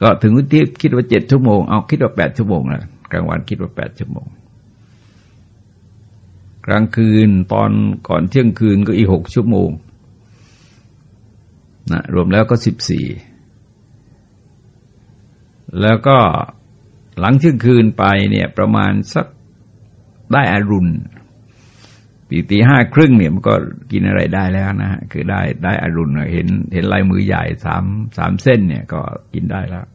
ก็ถึงที่คิดว่าเจ็ดชั่วโมง เอาคิดว่าแปดชั่วโมงแล้วกลางวันคิดว่าแปดชั่วโมง กลางคืนตอนก่อนเที่ยงคืนก็อีกหกชั่วโมงนะรวมแล้วก็สิบสี่ แล้วก็หลังเที่ยงคืนไปเนี่ยประมาณสักได้อารุณปีตีห้าครึ่งเนี่ยมันก็กินอะไรได้แล้วนะฮะคือได้ได้อารุณเห็นเห็นลายมือใหญ่สามสามเส้นเนี่ยก็กินได้แล้ว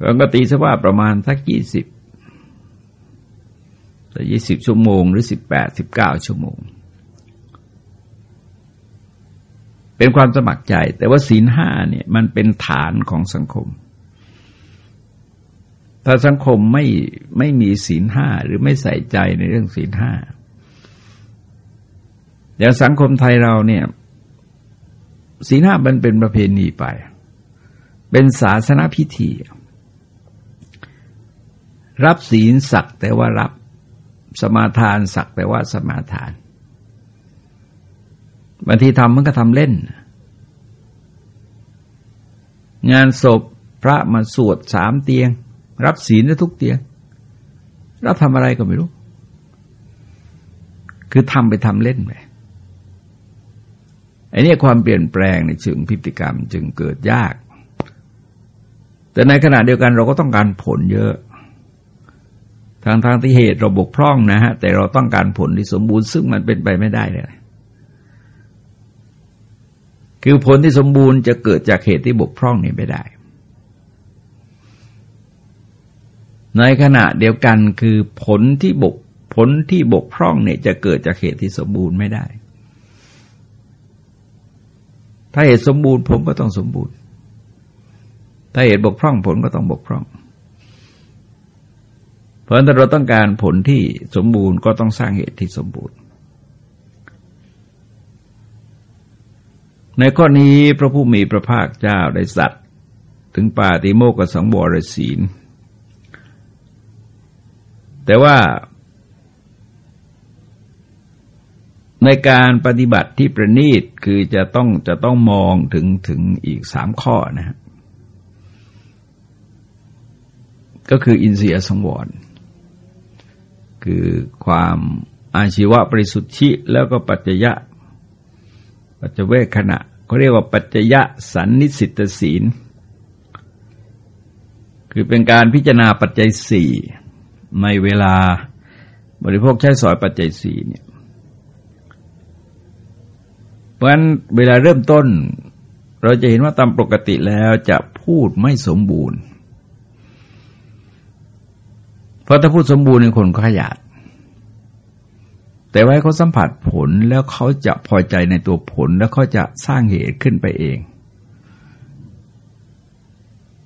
แล้วก็ตีสว่าประมาณสักยี่สิบแต่ยี่สิบชั่วโมงหรือสิบแปดสิบเก้าชั่วโมง เป็นความสมัครใจ แต่ว่าศีลห้าเนี่ยมันเป็นฐานของสังคม ถ้าสังคมไม่ไม่มีศีลห้าหรือไม่ใส่ใจในเรื่องศีลห้าอย่างสังคมไทยเราเนี่ยศีลห้ามันเป็นประเพณีไป เป็นศาสนาพิธี รับศีลสักแต่ว่ารับสมาทานสักแต่ว่าสมาทานบางทีทำมันก็ทำเล่น งานศพพระมาสวดสามเตียง รับศีลได้ทุกเตียง รับทำอะไรก็ไม่รู้ คือทำไปทำเล่นไปไอ้นี่ความเปลี่ยนแปลงในเชิงพฤติกรรมจึงเกิดยาก แต่ในขณะเดียวกันเราก็ต้องการผลเยอะ ทางทางที่เหตุเราบกพร่องนะฮะ แต่เราต้องการผลที่สมบูรณ์ซึ่งมันเป็นไปไม่ได้เลยคือผลที่สมบูรณ์จะเกิดจากเหตุที่บกพร่องนี่ไม่ได้ ในขณะเดียวกันคือผลที่บกผลที่บกพร่องเนี่ยจะเกิดจากเหตุที่สมบูรณ์ไม่ได้ ถ้าเหตุสมบูรณ์ผลก็ต้องสมบูรณ์ ถ้าเหตุบกพร่องผลก็ต้องบกพร่อง เพราะฉะนั้นเราต้องการผลที่สมบูรณ์ก็ต้องสร้างเหตุที่สมบูรณ์ ในข้อนี้พระผู้มีพระภาคเจ้าได้สัตว์ ถึงป่าติโมกขสังวรศีล แต่ว่าในการปฏิบัติที่ประณีตคือจะต้องจะต้องมองถึงถึงอีกสามข้อนะฮะก็คืออินเสียสังวร คือความอาชีวะบริสุทธิแล้วก็ปัจจยะ ปัจจเวคขณะเขาเรียกว่าปัจจยะสันนิสิตศีล คือเป็นการพิจารณาปัจจัยสี่ ในเวลาบริโภคใช้สอยปัจจัยสี่เนี่ย เพราะฉะนั้นเวลาเริ่มต้น เราจะเห็นว่าตามปกติแล้วจะพูดไม่สมบูรณ์ เพราะถ้าพูดสมบูรณ์ในคนก็ขยาดแต่ว่าเขาสัมผัสผลแล้วเขาจะพอใจในตัวผลแล้วเขาจะสร้างเหตุขึ้นไปเอง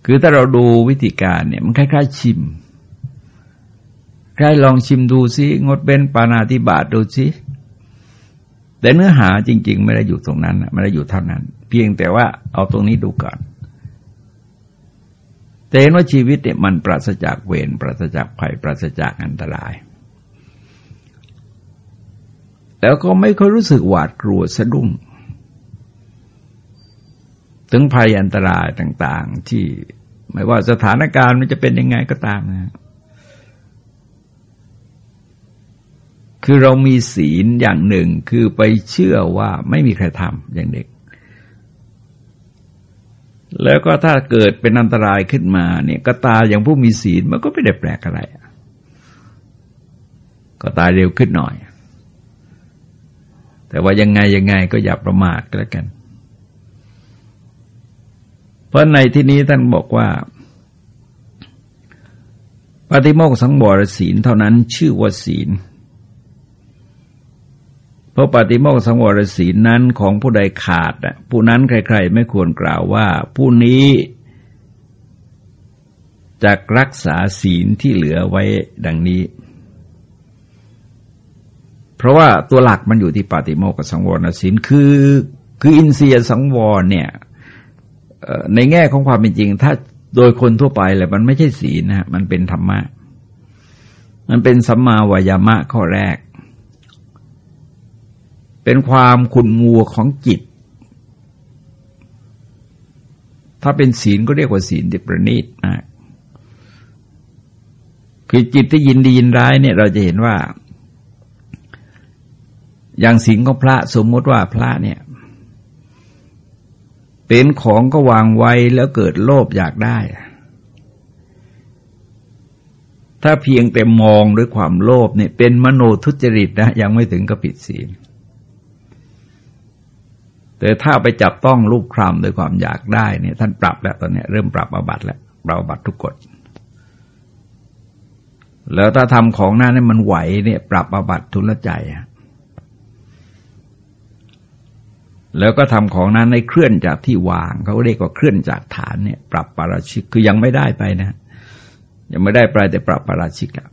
คือถ้าเราดูวิธีการเนี่ยมันคล้ายๆชิม ใครลองชิมดูซิงดเบ้นปานาธิบาตดูซิแต่เนื้อหาจริง ๆ ไม่ได้อยู่ตรงนั้นไม่ได้อยู่เท่านั้น เพียงแต่ว่าเอาตรงนี้ดูก่อนแต่เห็นว่าชีวิตเนี่ยมันปราศจากเวรปราศจากภัยปราศจากอันตราย แล้วก็ไม่ค่อยรู้สึกหวาดกลัวสะดุ้ง ถึงภัยอันตรายต่าง ๆ ที่ไม่ว่าสถานการณ์มันจะเป็นยังไงก็ตามนะ คือเรามีศีลอย่างหนึ่งคือไปเชื่อว่าไม่มีใครทำอย่างเด็ก แล้วก็ถ้าเกิดเป็นอันตรายขึ้นมาเนี่ยก็ตายอย่างผู้มีศีลมันก็ไม่ได้แปลกอะไร ก็ตายเร็วขึ้นหน่อย แต่ว่ายังไงยังไงก็อย่าประมาทก็แล้วกัน เพราะในที่นี้ท่านบอกว่าปฏิโมกสังวรศีลเท่านั้นชื่อว่าศีล เพราะปฏิโมกสังวรศีลนั้นของผู้ใดขาดผู้นั้นใคร ๆ ไม่ควรกล่าวว่า ผู้นี้จะรักษาศีลที่เหลือไว้ดังนี้ เพราะว่าตัวหลักมันอยู่ที่ปฏิโมกสังวรศีลคือคืออินเสียสังวรเนี่ยในแง่ของความเป็นจริง ถ้าโดยคนทั่วไปแหละมันไม่ใช่ศีลนะมันเป็นธรรมะ มันเป็นสัมมาวายามะข้อแรก เป็นความขุนมัวของจิต ถ้าเป็นศีลก็เรียกว่าศีลที่ประณีตนะคือจิตที่ยินดียินร้ายเนี่ยเราจะเห็นว่า อย่างศีลของพระสมมติว่าพระเนี่ย เป็นของก็วางไว้แล้วเกิดโลภอยากได้ ถ้าเพียงแต่มองด้วยความโลภเนี่ย เป็นมโนทุจริตนะยังไม่ถึงกับผิดศีล แต่ถ้าไปจับต้องรูปครามโดยความอยากได้เนี่ยท่านปรับแล้วตอนนี้เริ่มปรับอาบัตแล้วเราอาบัตทุกกฎแล้วถ้าทำของหน้านี่มันไหวเนี่ยปรับอาบัตทุลใจแล้วก็ทำของนั้นในเคลื่อนจากที่วางเขาเรียกว่าเคลื่อนจากฐานเนี่ย ปรับปาราชิกคือยังไม่ได้ไปนะ ยังไม่ได้ไปแต่ปรับปาราชิกแล้ว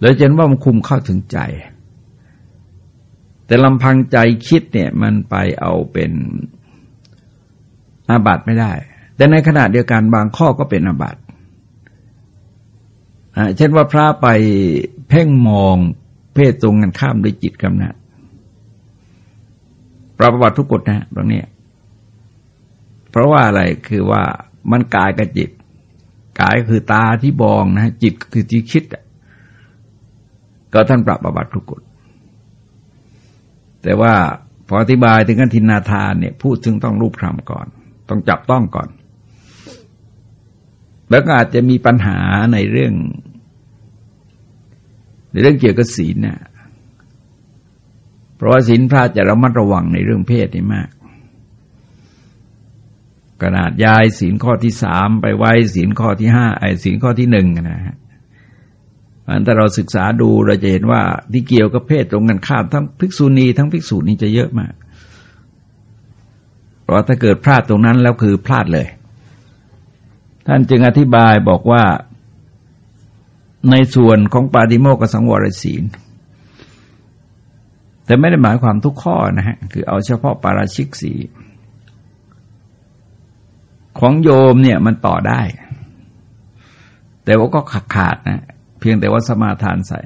แล้วเห็นว่ามันคุมเข้าถึงใจ แต่ลำพังใจคิดเนี่ยมันไปเอาเป็นอาบัตไม่ได้ แต่ในขณะเดียวกันบางข้อก็เป็นอาบัตเช่นว่าพระไปเพ่งมองเพศตรงกันข้ามด้วยจิตกำนัดปรับบัติทุกกฎนะตรงนี้ เพราะว่าอะไรคือว่ามันกายกับจิต กายคือตาที่บองนะจิตคือที่คิด ก็ท่านปรับบัติทุกกฎ แต่ว่าพออธิบายถึงกันทินนาทานเนี่ยพูดถึงต้องรูปคำก่อน ต้องจับต้องก่อน แล้วก็อาจจะมีปัญหาในเรื่อง ในเรื่องเกี่ยวกับศีลเนี่ยเพราะว่าศีลพระจะระมัดระวังในเรื่องเพศนี่มากขนาดย้ายศีลข้อที่สามไปไว้ศีลข้อที่ห้าไอ้ศีลข้อที่หนึ่งนะฮะ อันถ้าเราศึกษาดูเราจะเห็นว่าที่เกี่ยวกับเพศตรงกันข้ามทั้งภิกษุณีทั้งภิกษุณีจะเยอะมากเพราะถ้าเกิดพลาดตรงนั้นแล้วคือพลาดเลย ท่านจึงอธิบายบอกว่า ในส่วนของปาติโมกสังวรศีล แต่ไม่ได้หมายความทุกข้อนะฮะคือเอาเฉพาะปาราชิกสีของโยมเนี่ยมันต่อได้ แต่ว่าก็ขาดขาดนะ เพียงแต่ว่าสมาทานใส่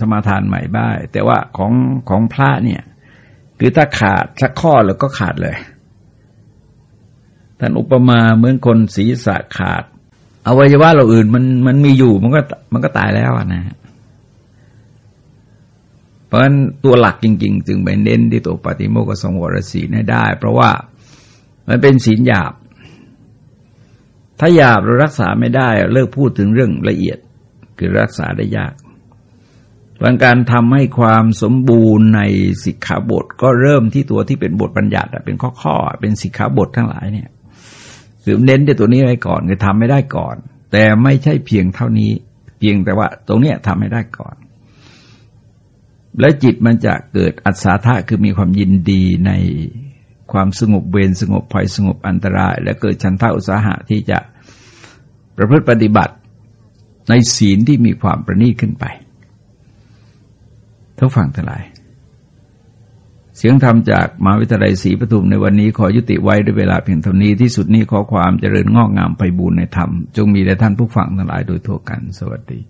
สมาทานใหม่บ้างแต่ว่าของของพระเนี่ย คือถ้าขาดสักข้อแล้วก็ขาดเลยท่านอุปมาเหมือนคนศีรษะขาดอวัยวะเราอื่นมันมันมีอยู่มันก็มันก็ตายแล้วนะเพราะฉะนั้นตัวหลักจริง ๆ จึงไปเน้นที่ตัวปฏิโมกขสงวรศีให้ได้ เพราะว่ามันเป็นศีลหยาบ ถ้าหยาบเรารักษาไม่ได้ เลิกพูดถึงเรื่องละเอียด คือรักษาได้ยากวันการทำให้ความสมบูรณ์ในสิกขาบท ก็เริ่มที่ตัวที่เป็นบทบัญญัติเป็นข้อข้อเป็นสิกขาบททั้งหลายเนี่ยคือเน้นที่ตัวนี้ไว้ก่อนคือทำไม่ได้ก่อน แต่ไม่ใช่เพียงเท่านี้ เพียงแต่ว่า ตรงเนี้ยทำไม่ได้ก่อน และจิตมันจะเกิดอัศธาคือมีความยินดีในความสงบเวรสงบภัยสงบอันตราย และเกิดชันท่าอุตสาหะที่จะประพฤติปฏิบัติ ในศีลที่มีความประณีตขึ้นไปทุกฝั่งทั้งหลาย เสียงธรรมจากมหาวิทยาลัยศรีปทุมในวันนี้ขอยุติไว้ด้วยเวลาเพียงเท่านี้ที่สุดนี้ขอความเจริญงอกงามไปบูรณนธรรม จงมีแด่ท่านผู้ฟังทั้งหลายโดยทั่วกัน สวัสดี